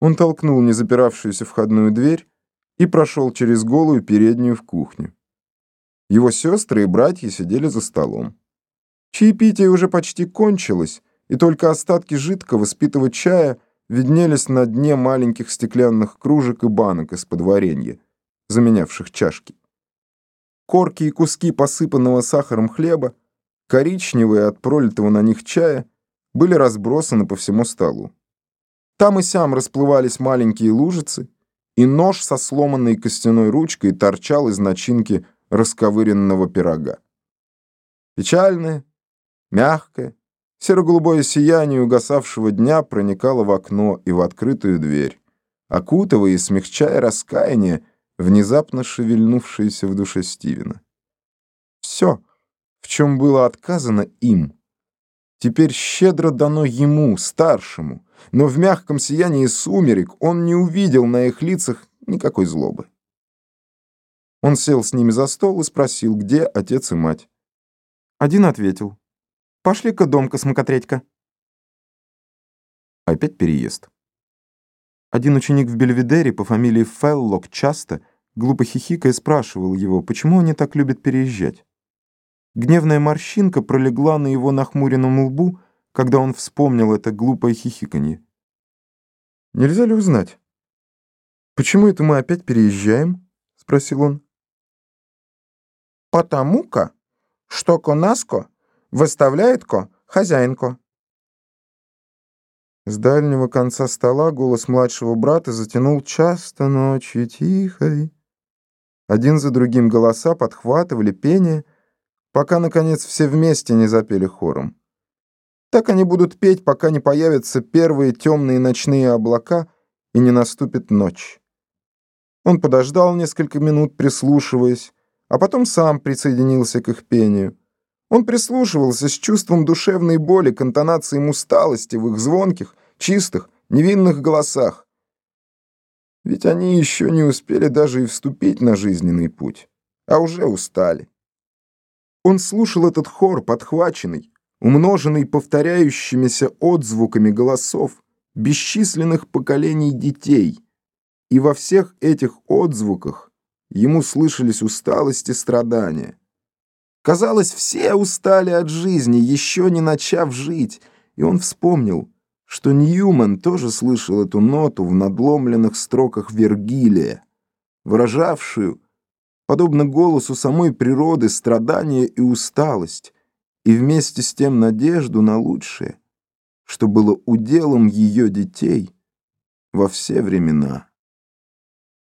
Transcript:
Он толкнул незапиравшуюся входную дверь и прошел через голую переднюю в кухню. Его сестры и братья сидели за столом. Чаепитие уже почти кончилось, и только остатки жидкого спитого чая виднелись на дне маленьких стеклянных кружек и банок из-под варенья, заменявших чашки. Корки и куски посыпанного сахаром хлеба, коричневые от пролитого на них чая, были разбросаны по всему столу. Там и сям расплывались маленькие лужицы, и нож со сломанной костяной ручкой торчал из начинки расковыренного пирога. Печальное, мягкое, серо-голубое сияние угасавшего дня проникало в окно и в открытую дверь, окутывая и смягчая раскаяние, внезапно шевельнувшееся в душе Стивена. Все, в чем было отказано им, теперь щедро дано ему, старшему, но в мягком сиянии сумерек он не увидел на их лицах никакой злобы. Он сел с ними за стол и спросил, где отец и мать. Один ответил. «Пошли-ка дом, космокотредька». Опять переезд. Один ученик в Бельведере по фамилии Феллок часто, глупо хихикая, спрашивал его, почему они так любят переезжать. Гневная морщинка пролегла на его нахмуренном лбу, когда он вспомнил это глупое хихиканье. «Нельзя ли узнать, почему это мы опять переезжаем?» — спросил он. «Потому-ка, что Конаско выставляет-ко хозяинко». С дальнего конца стола голос младшего брата затянул часто ночью тихой. Один за другим голоса подхватывали пение, пока, наконец, все вместе не запели хором. Так они будут петь, пока не появятся первые темные ночные облака и не наступит ночь. Он подождал несколько минут, прислушиваясь, а потом сам присоединился к их пению. Он прислушивался с чувством душевной боли к интонациям усталости в их звонких, чистых, невинных голосах. Ведь они еще не успели даже и вступить на жизненный путь, а уже устали. Он слушал этот хор, подхваченный, умноженный повторяющимися отзвуками голосов бесчисленных поколений детей, и во всех этих отзвуках ему слышались усталость и страдания. Казалось, все устали от жизни, еще не начав жить, и он вспомнил, что Ньюман тоже слышал эту ноту в надломленных строках Вергилия, выражавшую, подобно голосу самой природы, страдания и усталость, и вместе с тем надежду на лучшее, что было уделом ее детей во все времена.